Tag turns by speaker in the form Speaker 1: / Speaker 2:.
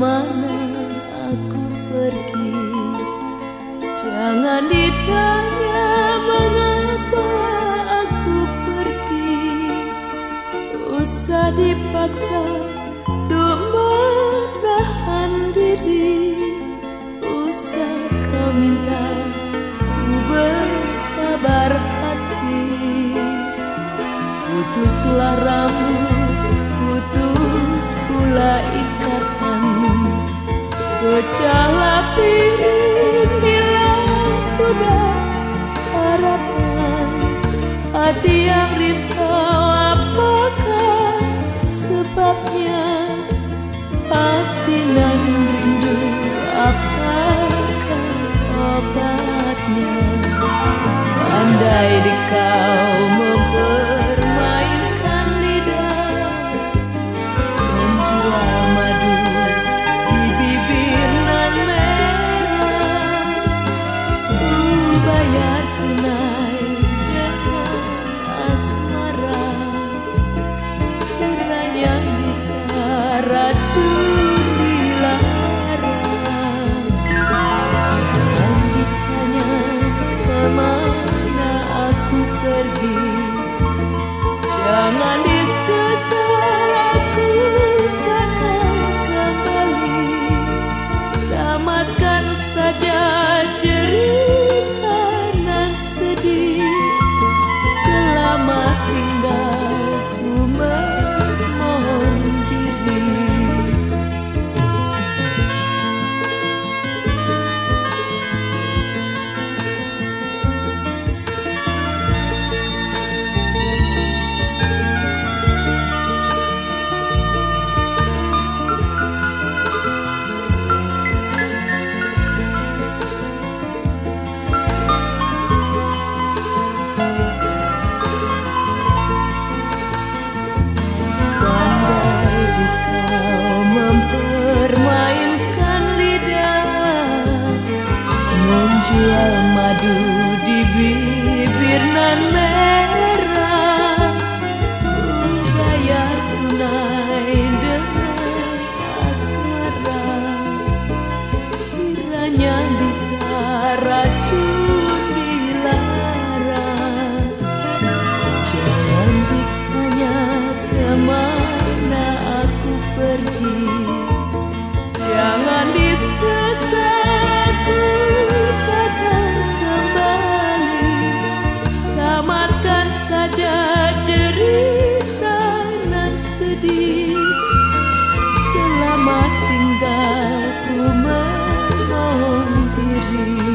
Speaker 1: Ke mana aku pergi? Jangan ditanya mengapa aku pergi. Usah dipaksa untuk menahan diri. Usah kau minta ku bersabar hati. Putuslah rambut putus pula ikatan Pecahlah piring hilang sudah harapan. Hati yang risau apakah sebabnya? Hati nan ratu bibir nan merah Ku bayar tunai dengan asmara. Kiranya bisa racun dilarang. Jangan ditanya ke mana aku pergi You.